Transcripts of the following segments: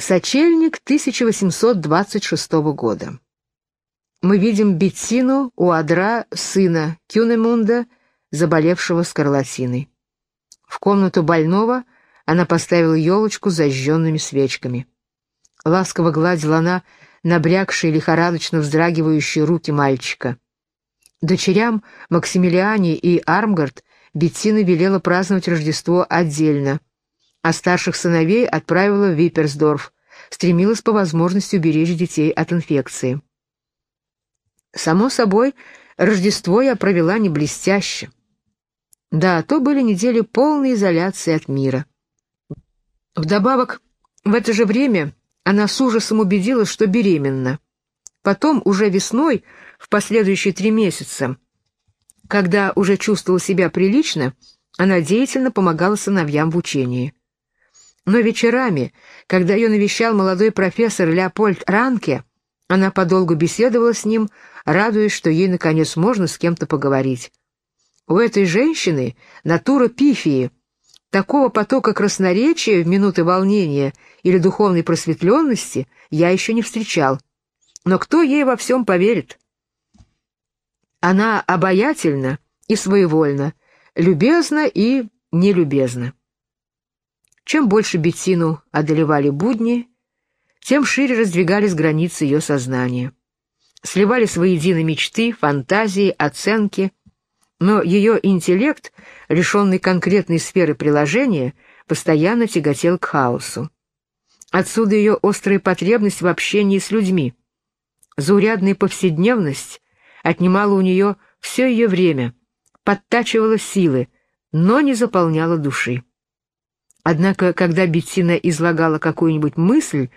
Сочельник 1826 года. Мы видим Беттину у адра сына Кюнемунда, заболевшего скарлатиной. В комнату больного она поставила елочку с зажженными свечками. Ласково гладила она набрякшие лихорадочно вздрагивающие руки мальчика. Дочерям Максимилиане и Армгард Беттина велела праздновать Рождество отдельно — а старших сыновей отправила в Виперсдорф, стремилась по возможности уберечь детей от инфекции. Само собой, Рождество я провела не блестяще. Да, то были недели полной изоляции от мира. Вдобавок, в это же время она с ужасом убедилась, что беременна. Потом, уже весной, в последующие три месяца, когда уже чувствовала себя прилично, она деятельно помогала сыновьям в учении. Но вечерами, когда ее навещал молодой профессор Леопольд Ранке, она подолгу беседовала с ним, радуясь, что ей, наконец, можно с кем-то поговорить. У этой женщины натура пифии. Такого потока красноречия в минуты волнения или духовной просветленности я еще не встречал. Но кто ей во всем поверит? Она обаятельна и своевольна, любезна и нелюбезна. Чем больше Беттину одолевали будни, тем шире раздвигались границы ее сознания. Сливались воедино мечты, фантазии, оценки, но ее интеллект, лишенный конкретной сферы приложения, постоянно тяготел к хаосу. Отсюда ее острая потребность в общении с людьми. Заурядная повседневность отнимала у нее все ее время, подтачивала силы, но не заполняла души. Однако, когда Беттина излагала какую-нибудь мысль,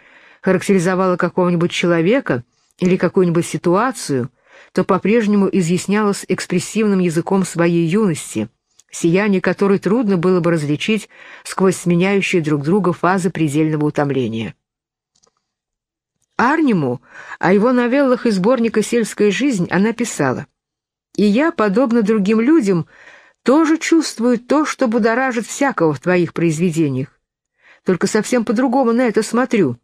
характеризовала какого-нибудь человека или какую-нибудь ситуацию, то по-прежнему изъяснялась экспрессивным языком своей юности, сияние которой трудно было бы различить сквозь сменяющие друг друга фазы предельного утомления. Арниму о его новеллах и сборника «Сельская жизнь» она писала «И я, подобно другим людям, тоже чувствуют то, что будоражит всякого в твоих произведениях. Только совсем по-другому на это смотрю,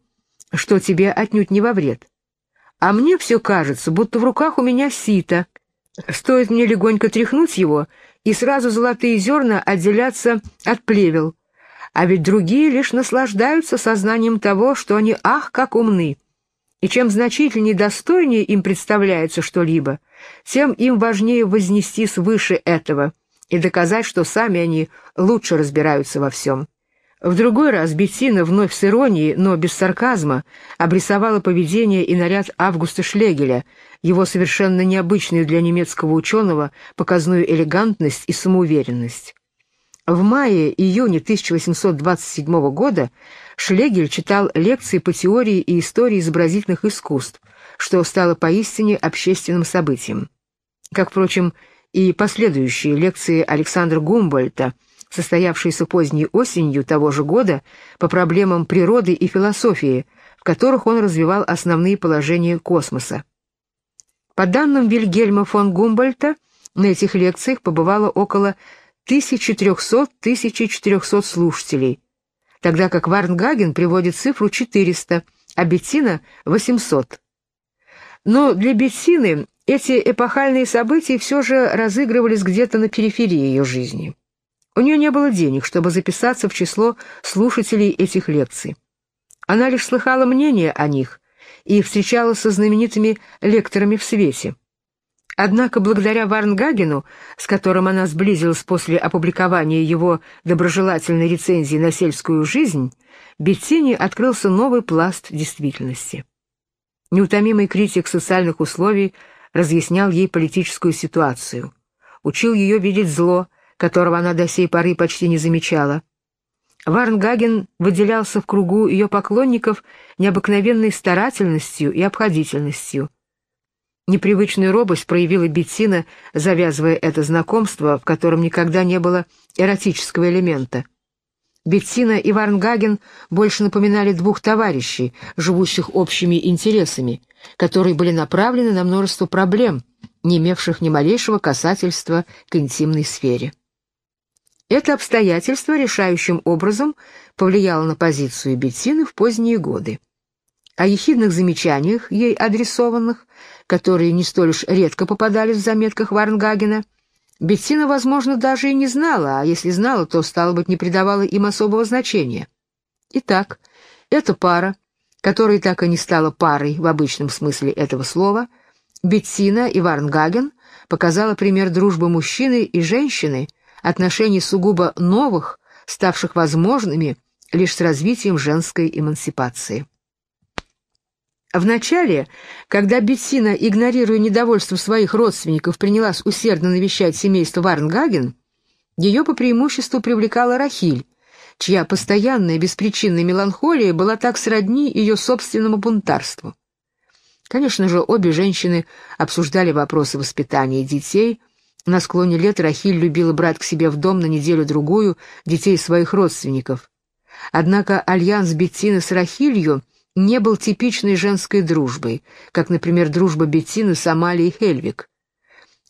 что тебе отнюдь не во вред. А мне все кажется, будто в руках у меня сито. Стоит мне легонько тряхнуть его, и сразу золотые зерна отделятся от плевел. А ведь другие лишь наслаждаются сознанием того, что они ах, как умны. И чем значительнее и достойнее им представляется что-либо, тем им важнее вознести свыше этого — и доказать, что сами они лучше разбираются во всем. В другой раз Беттина вновь с иронией, но без сарказма, обрисовала поведение и наряд Августа Шлегеля, его совершенно необычную для немецкого ученого показную элегантность и самоуверенность. В мае-июне 1827 года Шлегель читал лекции по теории и истории изобразительных искусств, что стало поистине общественным событием. Как, впрочем, и последующие лекции Александра Гумбольта, состоявшиеся поздней осенью того же года по проблемам природы и философии, в которых он развивал основные положения космоса. По данным Вильгельма фон Гумбольта, на этих лекциях побывало около 1300-1400 слушателей, тогда как Варнгаген приводит цифру 400, а Беттина — 800. Но для Беттины эти эпохальные события все же разыгрывались где-то на периферии ее жизни. У нее не было денег, чтобы записаться в число слушателей этих лекций. Она лишь слыхала мнение о них и встречалась со знаменитыми лекторами в свете. Однако благодаря Варнгагену, с которым она сблизилась после опубликования его доброжелательной рецензии на сельскую жизнь, Беттине открылся новый пласт действительности. Неутомимый критик социальных условий – разъяснял ей политическую ситуацию, учил ее видеть зло, которого она до сей поры почти не замечала. Варнгаген выделялся в кругу ее поклонников необыкновенной старательностью и обходительностью. Непривычную робость проявила Беттина, завязывая это знакомство, в котором никогда не было эротического элемента. Беттина и Варнгаген больше напоминали двух товарищей, живущих общими интересами, которые были направлены на множество проблем, не имевших ни малейшего касательства к интимной сфере. Это обстоятельство решающим образом повлияло на позицию Беттины в поздние годы. О ехидных замечаниях, ей адресованных, которые не столь уж редко попадались в заметках Варнгагена, Беттина, возможно, даже и не знала, а если знала, то, стало быть, не придавала им особого значения. Итак, эта пара, которая так и не стала парой в обычном смысле этого слова, Беттина и Варнгаген показала пример дружбы мужчины и женщины, отношений сугубо новых, ставших возможными лишь с развитием женской эмансипации. Вначале, когда Беттина, игнорируя недовольство своих родственников, принялась усердно навещать семейство Варнгаген, ее по преимуществу привлекала Рахиль, чья постоянная беспричинная меланхолия была так сродни ее собственному бунтарству. Конечно же, обе женщины обсуждали вопросы воспитания детей. На склоне лет Рахиль любила брать к себе в дом на неделю-другую детей своих родственников. Однако альянс Беттины с Рахилью не был типичной женской дружбой, как, например, дружба Беттины с Амалией Хельвик.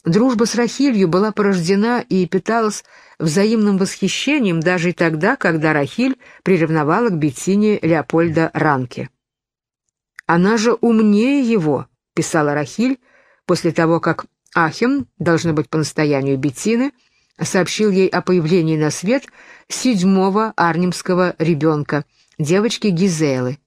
Дружба с Рахилью была порождена и питалась взаимным восхищением даже и тогда, когда Рахиль приревновала к Беттине Леопольда Ранке. «Она же умнее его», — писала Рахиль, после того, как Ахем, должно быть по настоянию Беттины, сообщил ей о появлении на свет седьмого арнемского ребенка, девочки Гизелы.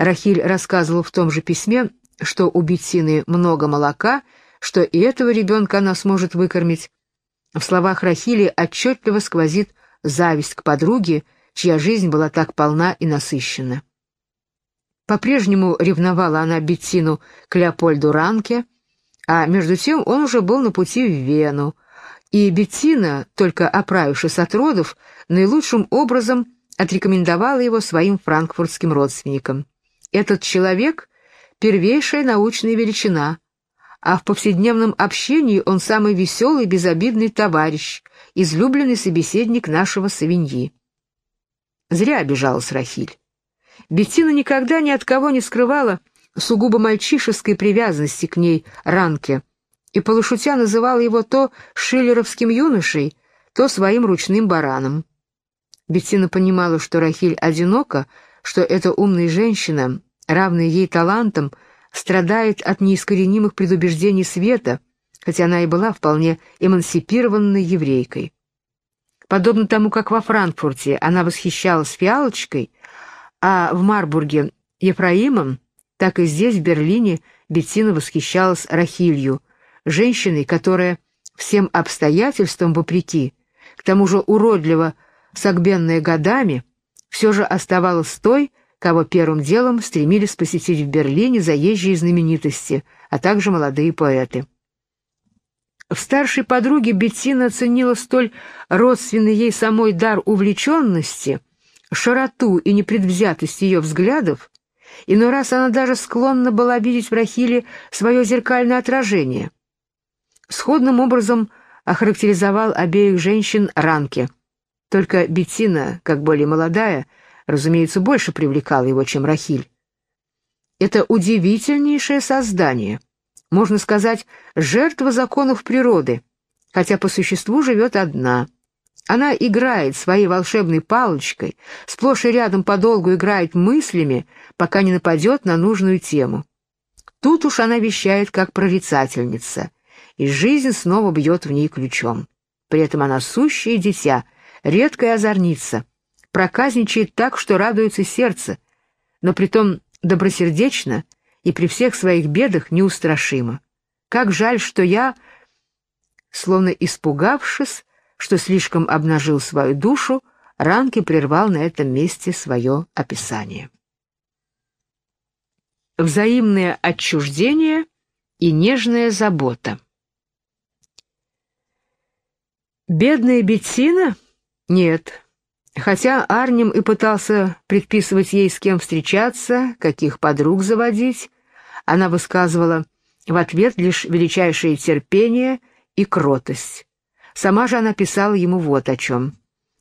Рахиль рассказывал в том же письме, что у Беттины много молока, что и этого ребенка она сможет выкормить. В словах Рахили отчетливо сквозит зависть к подруге, чья жизнь была так полна и насыщена. По-прежнему ревновала она Беттину к Леопольду Ранке, а между тем он уже был на пути в Вену, и Беттина, только оправившись от родов, наилучшим образом отрекомендовала его своим франкфуртским родственникам. Этот человек — первейшая научная величина, а в повседневном общении он самый веселый, безобидный товарищ, излюбленный собеседник нашего Савиньи. Зря обижалась Рахиль. Беттина никогда ни от кого не скрывала сугубо мальчишеской привязанности к ней Ранке, и полушутя называла его то шиллеровским юношей, то своим ручным бараном. Беттина понимала, что Рахиль одинока, что эта умная женщина, равная ей талантам, страдает от неискоренимых предубеждений света, хотя она и была вполне эмансипированной еврейкой. Подобно тому, как во Франкфурте она восхищалась фиалочкой, а в Марбурге — Ефраимом, так и здесь, в Берлине, Беттина восхищалась Рахилью, женщиной, которая всем обстоятельствам вопреки, к тому же уродливо согбенная годами, все же оставалась той, кого первым делом стремились посетить в Берлине заезжие знаменитости, а также молодые поэты. В старшей подруге Беттина оценила столь родственный ей самой дар увлеченности, широту и непредвзятость ее взглядов, иной раз она даже склонна была видеть в Рахиле свое зеркальное отражение. Сходным образом охарактеризовал обеих женщин Ранке. Только Беттина, как более молодая, разумеется, больше привлекала его, чем Рахиль. Это удивительнейшее создание, можно сказать, жертва законов природы, хотя по существу живет одна. Она играет своей волшебной палочкой, сплошь и рядом подолгу играет мыслями, пока не нападет на нужную тему. Тут уж она вещает как прорицательница, и жизнь снова бьет в ней ключом. При этом она сущее дитя, редкая озорница, проказничает так, что радуется сердце, но притом добросердечно и при всех своих бедах неустрашимо. Как жаль, что я, словно испугавшись, что слишком обнажил свою душу, Ранки прервал на этом месте свое описание. Взаимное отчуждение и нежная забота. Бедная Беттина? Нет, Хотя Арнем и пытался предписывать ей, с кем встречаться, каких подруг заводить, она высказывала в ответ лишь величайшее терпение и кротость. Сама же она писала ему вот о чем.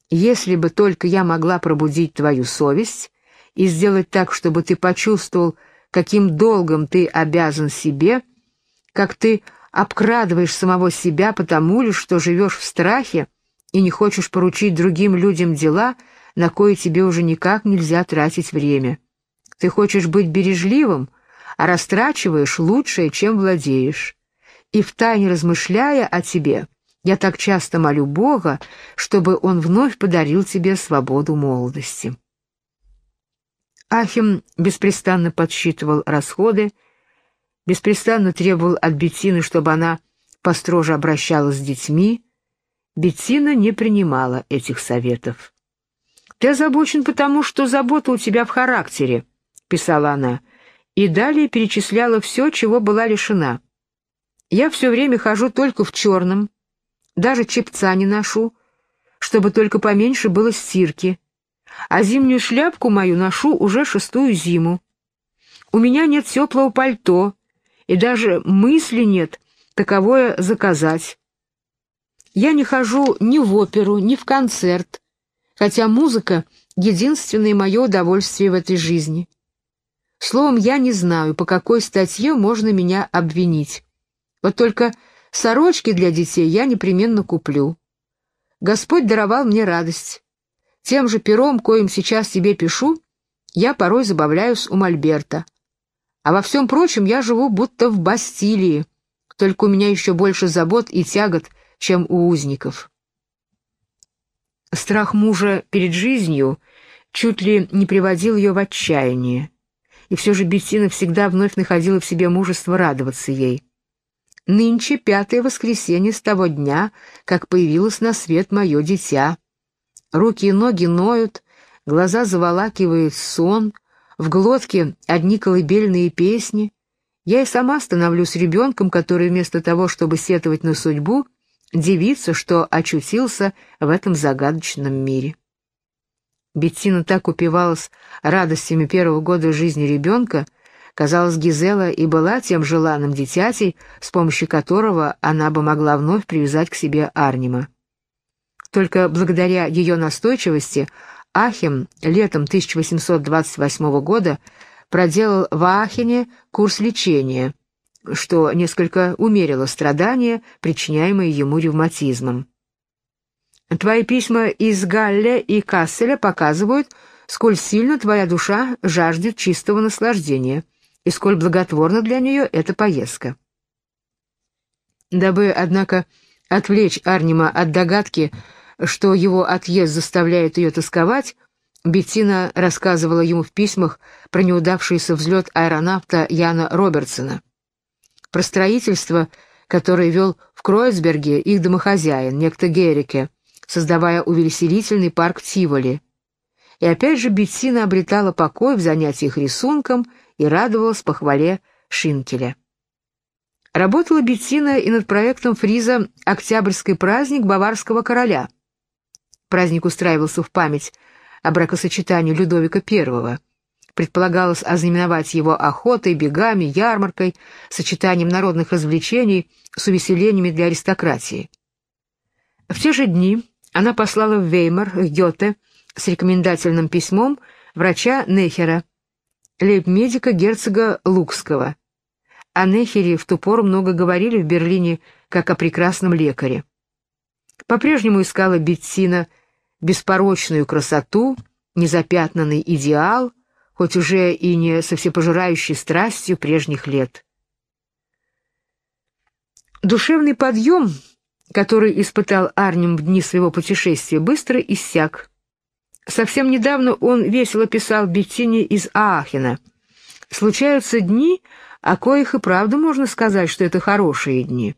«Если бы только я могла пробудить твою совесть и сделать так, чтобы ты почувствовал, каким долгом ты обязан себе, как ты обкрадываешь самого себя потому лишь, что живешь в страхе, и не хочешь поручить другим людям дела, на кое тебе уже никак нельзя тратить время. Ты хочешь быть бережливым, а растрачиваешь лучшее, чем владеешь. И втайне размышляя о тебе, я так часто молю Бога, чтобы Он вновь подарил тебе свободу молодости. Ахим беспрестанно подсчитывал расходы, беспрестанно требовал от Беттины, чтобы она построже обращалась с детьми. Беттина не принимала этих советов. «Ты озабочен потому, что забота у тебя в характере», — писала она, и далее перечисляла все, чего была лишена. «Я все время хожу только в черном, даже чепца не ношу, чтобы только поменьше было стирки, а зимнюю шляпку мою ношу уже шестую зиму. У меня нет теплого пальто, и даже мысли нет таковое заказать. Я не хожу ни в оперу, ни в концерт, хотя музыка — единственное мое удовольствие в этой жизни. Словом, я не знаю, по какой статье можно меня обвинить. Вот только сорочки для детей я непременно куплю. Господь даровал мне радость. Тем же пером, коим сейчас тебе пишу, я порой забавляюсь у Мольберта. А во всем прочем я живу будто в Бастилии, только у меня еще больше забот и тягот, чем у узников. Страх мужа перед жизнью чуть ли не приводил ее в отчаяние, и все же Беттина всегда вновь находила в себе мужество радоваться ей. Нынче пятое воскресенье с того дня, как появилось на свет мое дитя. Руки и ноги ноют, глаза заволакивает сон, в глотке одни колыбельные песни. Я и сама становлюсь ребенком, который вместо того, чтобы сетовать на судьбу, дивится, что очутился в этом загадочном мире. Беттина так упивалась радостями первого года жизни ребенка, казалось, Гизела и была тем желанным дитятей, с помощью которого она бы могла вновь привязать к себе Арнима. Только благодаря ее настойчивости Ахим летом 1828 года проделал в Аахене курс лечения, что несколько умерило страдания, причиняемые ему ревматизмом. Твои письма из Галле и Касселя показывают, сколь сильно твоя душа жаждет чистого наслаждения и сколь благотворна для нее эта поездка. Дабы, однако, отвлечь Арнима от догадки, что его отъезд заставляет ее тосковать, Беттина рассказывала ему в письмах про неудавшийся взлет аэронавта Яна Робертсона, про строительство, которое вел в Кройцберге их домохозяин, некто Герике, создавая увеселительный парк Тиволи. И опять же Беттина обретала покой в занятиях рисунком и радовалась похвале Шинкеля. Работала Беттина и над проектом Фриза «Октябрьский праздник баварского короля», Праздник устраивался в память о бракосочетании Людовика I. Предполагалось ознаменовать его охотой, бегами, ярмаркой, сочетанием народных развлечений с увеселениями для аристократии. В те же дни она послала в Веймар, Гёте, с рекомендательным письмом врача Нехера, лейб-медика герцога Лукского. О Нехере в ту пору много говорили в Берлине как о прекрасном лекаре. По-прежнему искала Беттина беспорочную красоту, незапятнанный идеал, хоть уже и не со всепожирающей страстью прежних лет. Душевный подъем, который испытал Арнем в дни своего путешествия, быстро иссяк. Совсем недавно он весело писал Беттине из Аахена. «Случаются дни, о коих и правда можно сказать, что это хорошие дни».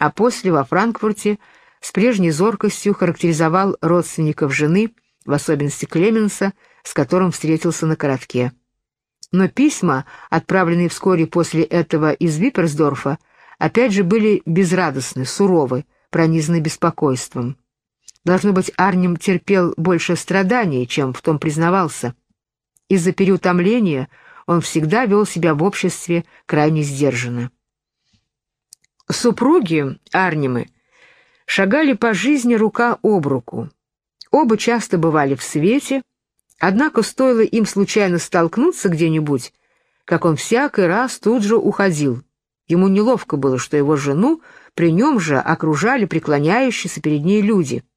А после во Франкфурте – с прежней зоркостью характеризовал родственников жены, в особенности Клеменса, с которым встретился на коротке. Но письма, отправленные вскоре после этого из Випперсдорфа, опять же были безрадостны, суровы, пронизаны беспокойством. Должно быть, Арнем терпел больше страданий, чем в том признавался. Из-за переутомления он всегда вел себя в обществе крайне сдержанно. Супруги Арнимы шагали по жизни рука об руку. Оба часто бывали в свете, однако стоило им случайно столкнуться где-нибудь, как он всякий раз тут же уходил. Ему неловко было, что его жену при нем же окружали преклоняющиеся перед ней люди —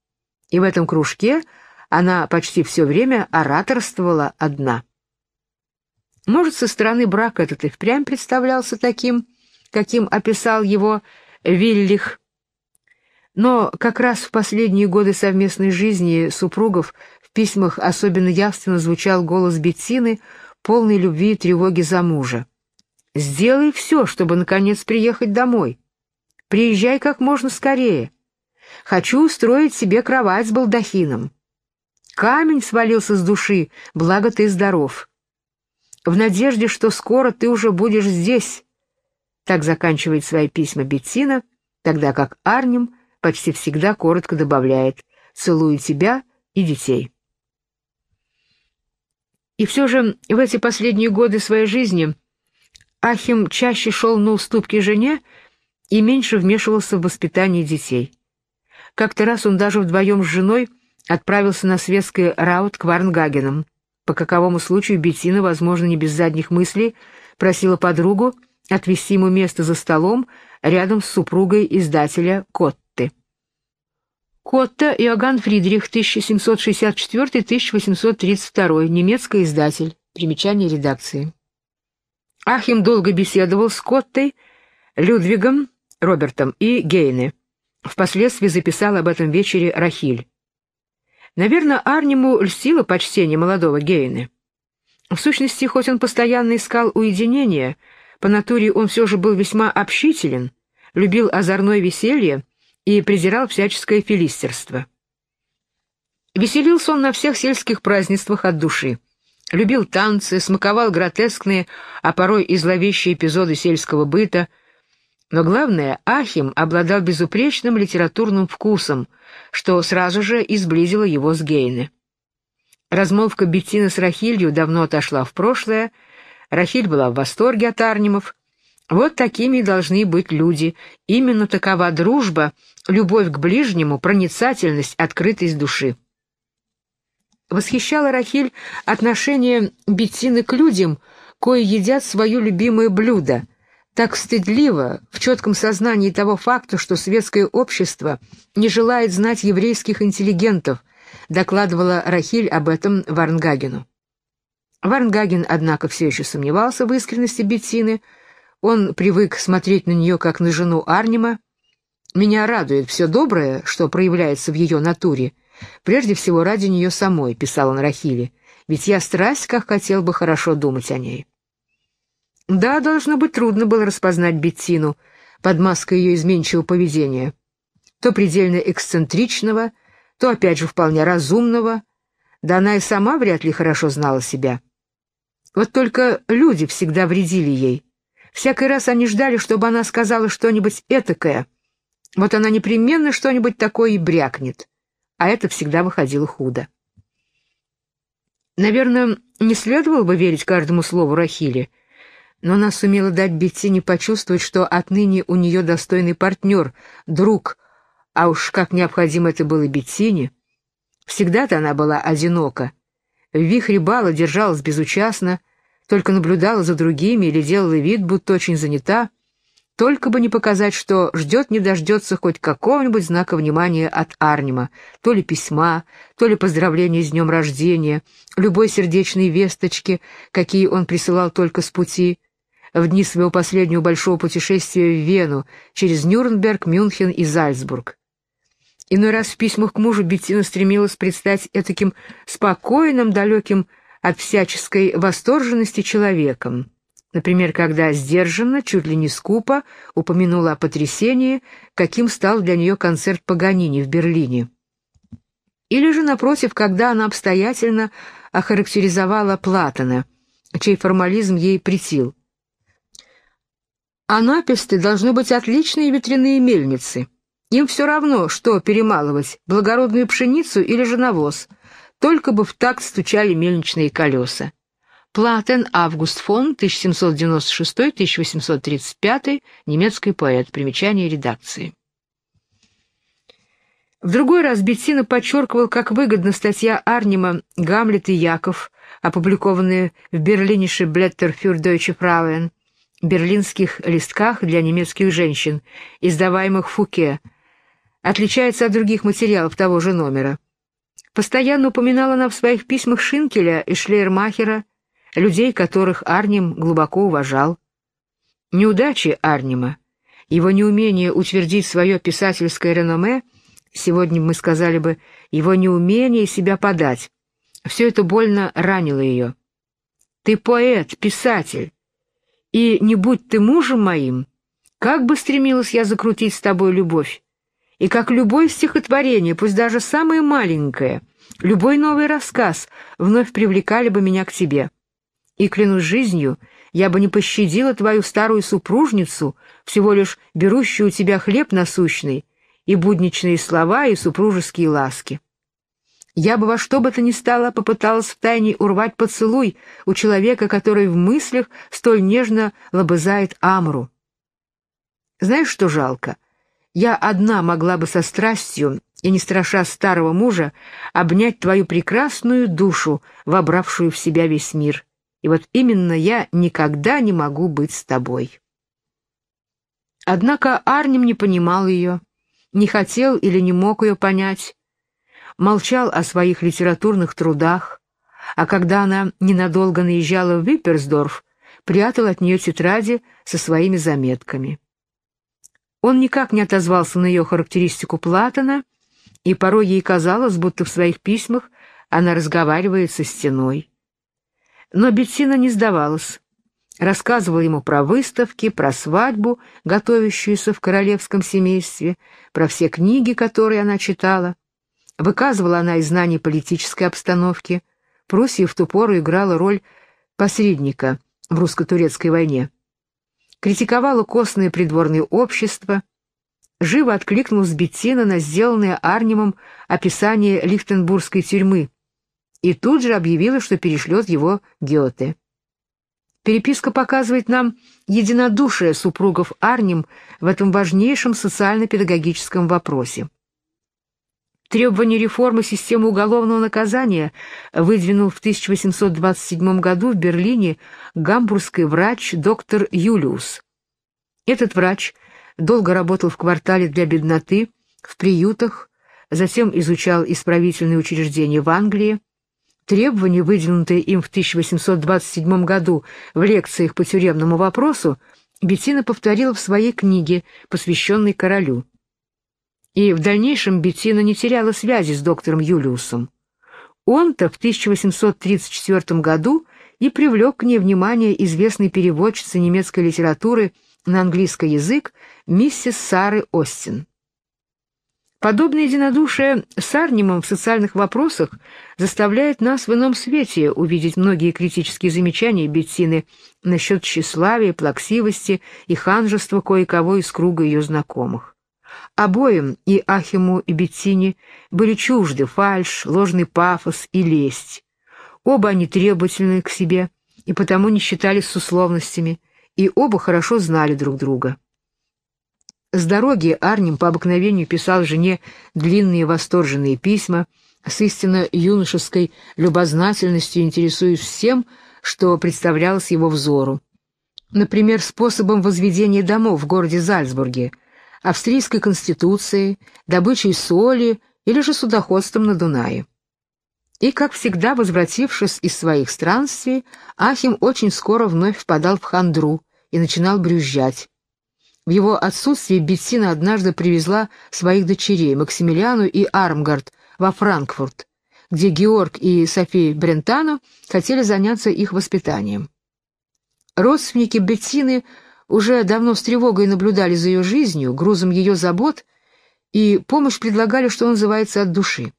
И в этом кружке она почти все время ораторствовала одна. Может, со стороны брак этот и впрямь представлялся таким, каким описал его Виллих. Но как раз в последние годы совместной жизни супругов письмах особенно явственно звучал голос Беттины, полный любви и тревоги за мужа. «Сделай все, чтобы, наконец, приехать домой. Приезжай как можно скорее. Хочу устроить себе кровать с балдахином. Камень свалился с души, благо ты здоров. В надежде, что скоро ты уже будешь здесь». Так заканчивает свои письма Беттина, тогда как Арнем почти всегда коротко добавляет «целую тебя и детей». И все же в эти последние годы своей жизни Ахим чаще шел на уступки жене и меньше вмешивался в воспитание детей. Как-то раз он даже вдвоем с женой отправился на светский раут к Варнгагенам. По каковому случаю Беттина, возможно, не без задних мыслей, просила подругу отвести ему место за столом рядом с супругой издателя Котты. Котта Иоганн Фридрих, 1764-1832, немецкий издатель. Примечание редакции. Ахим долго беседовал с Коттой, Людвигом, Робертом и Гейне. Впоследствии записал об этом вечере Рахиль. Наверное, Арниму льстило почтение молодого Гейне. В сущности, хоть он постоянно искал уединения, по натуре он все же был весьма общителен, любил озорное веселье и презирал всяческое филистерство. Веселился он на всех сельских празднествах от души. Любил танцы, смаковал гротескные, а порой и зловещие эпизоды сельского быта. Но главное, Ахим обладал безупречным литературным вкусом, что сразу же изблизило его с Гейне. Размолвка Беттины с Рахилью давно отошла в прошлое, Рахиль была в восторге от Арнимов, вот такими должны быть люди. Именно такова дружба, любовь к ближнему, проницательность, открытость души. Восхищала Рахиль отношение Беттины к людям, кои едят свое любимое блюдо, так стыдливо, в четком сознании того факта, что светское общество не желает знать еврейских интеллигентов, докладывала Рахиль об этом Варнгагену. Варнгаген, однако, все еще сомневался в искренности Беттины, он привык смотреть на нее, как на жену Арнима. Меня радует все доброе, что проявляется в ее натуре. Прежде всего ради нее самой, писал он Рахиле, ведь я страсть, как хотел бы хорошо думать о ней. Да, должно быть трудно было распознать Беттину под маской ее изменчивого поведения. То предельно эксцентричного, то опять же вполне разумного, да она и сама вряд ли хорошо знала себя. Вот только люди всегда вредили ей — Всякий раз они ждали, чтобы она сказала что-нибудь этакое. Вот она непременно что-нибудь такое и брякнет. А это всегда выходило худо. Наверное, не следовало бы верить каждому слову Рахили, но она сумела дать Беттине почувствовать, что отныне у нее достойный партнер, друг, а уж как необходимо это было Беттине. Всегда-то она была одинока. В вихре бала держалась безучастно, только наблюдала за другими или делала вид, будто очень занята, только бы не показать, что ждет не дождется хоть какого-нибудь знака внимания от Арнима, то ли письма, то ли поздравления с днем рождения, любой сердечной весточки, какие он присылал только с пути, в дни своего последнего большого путешествия в Вену, через Нюрнберг, Мюнхен и Зальцбург. Иной раз в письмах к мужу Беттина стремилась предстать этаким спокойным, далеким от всяческой восторженности человеком. Например, когда сдержанно, чуть ли не скупо, упомянула о потрясении, каким стал для нее концерт Паганини в Берлине. Или же, напротив, когда она обстоятельно охарактеризовала Платона, чей формализм ей претил. Анаписты должны быть отличные ветряные мельницы. Им все равно, что перемалывать, благородную пшеницу или же навоз — только бы в такт стучали мельничные колеса. Платен Август фон, 1796-1835, немецкий поэт, примечание редакции. В другой раз Беттина подчеркивал, как выгодна статья Арнима «Гамлет и Яков», опубликованная в Берлинисche Blätter für Deutsche Frauen, берлинских листках для немецких женщин, издаваемых Фуке, отличается от других материалов того же номера. Постоянно упоминала она в своих письмах Шинкеля и Шлейермахера, людей, которых Арнем глубоко уважал. Неудачи Арнима, его неумение утвердить свое писательское реноме, сегодня мы сказали бы, его неумение себя подать, все это больно ранило ее. «Ты поэт, писатель, и не будь ты мужем моим, как бы стремилась я закрутить с тобой любовь, и как любое стихотворение, пусть даже самое маленькое, любой новый рассказ вновь привлекали бы меня к тебе. И, клянусь жизнью, я бы не пощадила твою старую супружницу, всего лишь берущую у тебя хлеб насущный, и будничные слова, и супружеские ласки. Я бы во что бы то ни стало попыталась втайне урвать поцелуй у человека, который в мыслях столь нежно лобызает Амру. Знаешь, что жалко? Я одна могла бы со страстью и, не страша старого мужа, обнять твою прекрасную душу, вобравшую в себя весь мир. И вот именно я никогда не могу быть с тобой. Однако Арнем не понимал ее, не хотел или не мог ее понять, молчал о своих литературных трудах, а когда она ненадолго наезжала в Випперсдорф, прятал от нее тетради со своими заметками. Он никак не отозвался на ее характеристику Платона, и порой ей казалось, будто в своих письмах она разговаривает со стеной. Но Беттина не сдавалась. Рассказывала ему про выставки, про свадьбу, готовящуюся в королевском семействе, про все книги, которые она читала. Выказывала она и знания политической обстановки. Пруссия в ту пору играла роль посредника в русско-турецкой войне критиковала костное придворное общество, живо откликнулась Беттина на сделанное Арнимом описание Лихтенбургской тюрьмы и тут же объявила, что перешлет его Гёте. Переписка показывает нам единодушие супругов Арнем в этом важнейшем социально-педагогическом вопросе. Требование реформы системы уголовного наказания выдвинул в 1827 году в Берлине гамбургский врач доктор Юлиус. Этот врач долго работал в квартале для бедноты, в приютах, затем изучал исправительные учреждения в Англии. Требования, выдвинутые им в 1827 году в лекциях по тюремному вопросу, Беттина повторила в своей книге, посвященной королю и в дальнейшем Беттина не теряла связи с доктором Юлиусом. Он-то в 1834 году и привлек к ней внимание известной переводчицы немецкой литературы на английский язык миссис Сары Остин. Подобное единодушие с Арнимом в социальных вопросах заставляет нас в ином свете увидеть многие критические замечания Беттины насчет тщеславия, плаксивости и ханжества кое-кого из круга ее знакомых. Обоим, и Ахиму, и Беттине, были чужды фальшь, ложный пафос и лесть. Оба они требовательны к себе и потому не считались с условностями, и оба хорошо знали друг друга. С дороги Арнем по обыкновению писал жене длинные восторженные письма, с истинно юношеской любознательностью интересуясь всем, что представлялось его взору. Например, способом возведения домов в городе Зальцбурге — австрийской конституцией, добычей соли или же судоходством на Дунае. И, как всегда, возвратившись из своих странствий, Ахим очень скоро вновь впадал в хандру и начинал брюзжать. В его отсутствие Беттина однажды привезла своих дочерей, Максимилиану и Армгард, во Франкфурт, где Георг и София Брентано хотели заняться их воспитанием. Родственники Беттины уже давно с тревогой наблюдали за ее жизнью, грузом ее забот, и помощь предлагали, что называется, от души.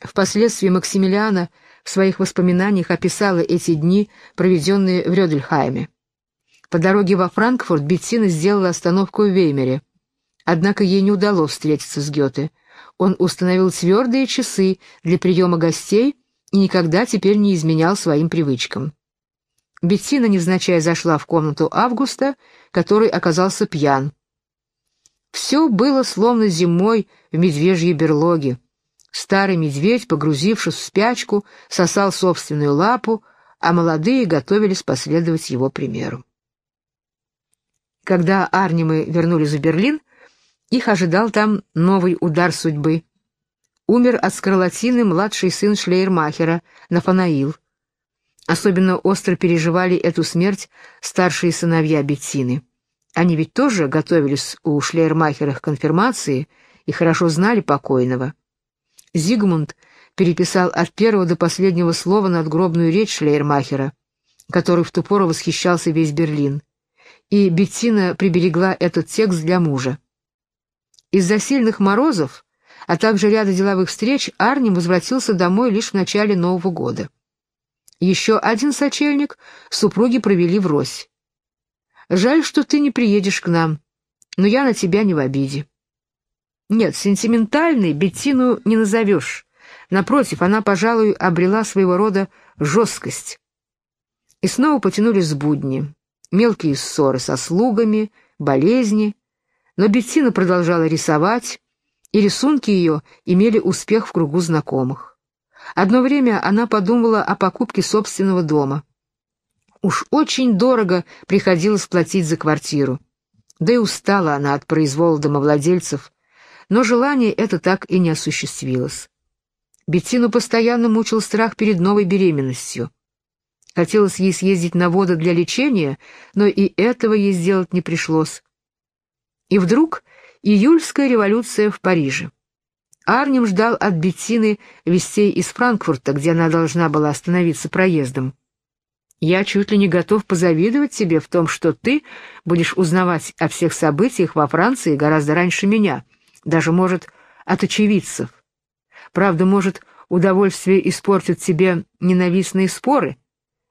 Впоследствии Максимилиана в своих воспоминаниях описала эти дни, проведенные в Рёдельхайме. По дороге во Франкфурт Беттина сделала остановку в Веймере. Однако ей не удалось встретиться с Гёте. Он установил твердые часы для приема гостей и никогда теперь не изменял своим привычкам. Беттина невзначай зашла в комнату Августа, который оказался пьян. Все было словно зимой в медвежьей берлоге. Старый медведь, погрузившись в спячку, сосал собственную лапу, а молодые готовились последовать его примеру. Когда Арнимы вернулись в Берлин, Их ожидал там новый удар судьбы. Умер от скарлатины младший сын Шлейермахера, Нафанаил. Особенно остро переживали эту смерть старшие сыновья Беттины. Они ведь тоже готовились у Шлейермахера к конфирмации и хорошо знали покойного. Зигмунд переписал от первого до последнего слова надгробную речь Шлейермахера, который в ту пору восхищался весь Берлин, и Беттина приберегла этот текст для мужа. Из-за сильных морозов, а также ряда деловых встреч, Арнем возвратился домой лишь в начале Нового года. Еще один сочельник супруги провели в Рось. «Жаль, что ты не приедешь к нам, но я на тебя не в обиде». Нет, сентиментальной Беттину не назовешь. Напротив, она, пожалуй, обрела своего рода жесткость. И снова потянулись будни. Мелкие ссоры со слугами, болезни. Но Беттина продолжала рисовать, и рисунки ее имели успех в кругу знакомых. Одно время она подумала о покупке собственного дома. Уж очень дорого приходилось платить за квартиру. Да и устала она от произвола домовладельцев, но желание это так и не осуществилось. Беттину постоянно мучил страх перед новой беременностью. Хотелось ей съездить на воду для лечения, но и этого ей сделать не пришлось. И вдруг июльская революция в Париже. Арнем ждал от Беттины вестей из Франкфурта, где она должна была остановиться проездом. «Я чуть ли не готов позавидовать тебе в том, что ты будешь узнавать о всех событиях во Франции гораздо раньше меня, даже, может, от очевидцев. Правда, может, удовольствие испортит тебе ненавистные споры,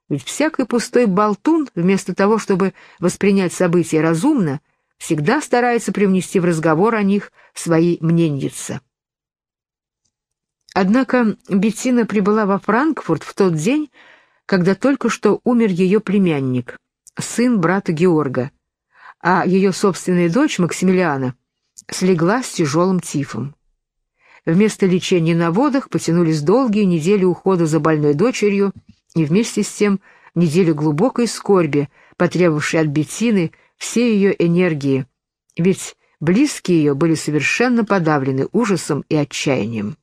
ведь всякий пустой болтун, вместо того, чтобы воспринять события разумно, всегда старается привнести в разговор о них свои мненьица. Однако Беттина прибыла во Франкфурт в тот день, когда только что умер ее племянник, сын брата Георга, а ее собственная дочь Максимилиана слегла с тяжелым тифом. Вместо лечения на водах потянулись долгие недели ухода за больной дочерью и вместе с тем недели глубокой скорби, потребовавшей от Беттины все ее энергии, ведь близкие ее были совершенно подавлены ужасом и отчаянием.